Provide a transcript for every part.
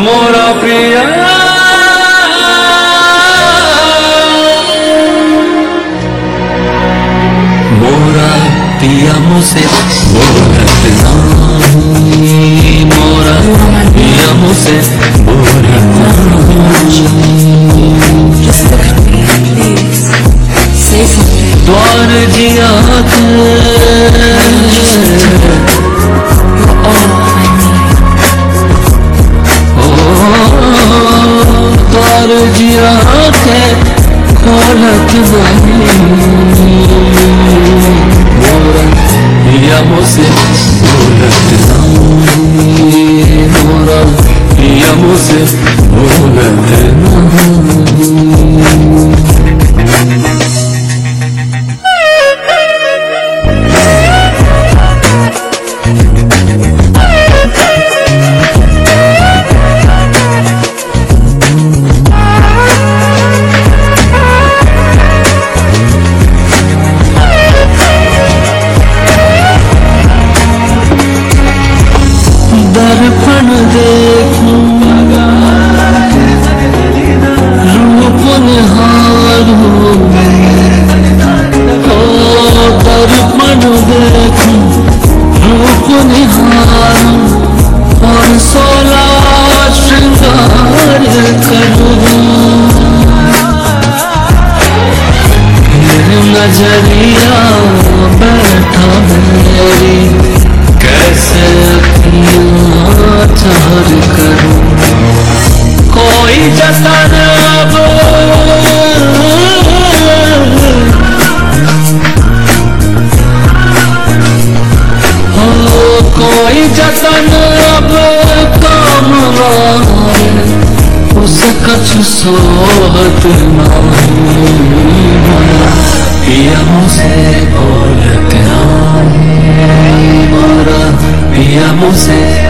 مورا پر مورا پیا ہوسے عورت سان مورا پیا ہوسے مورت دوار جیاد پر جی آنکھیں کھولت نہیں۔ یا مجھے بھولت نہیں۔ یا مجھے بھولت گنہار اور سولہ شنگار کر دوں نظریا بیٹھا میری کیسے چہر کروں کوئی جتنا صوت مولا پیام سے بولتے ہیں۔ مولا پیام سے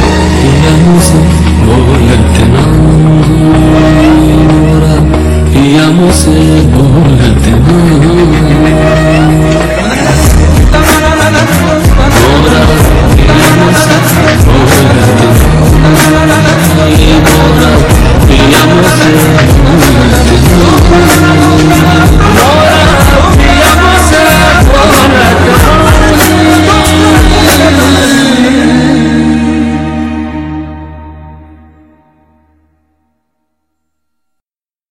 Música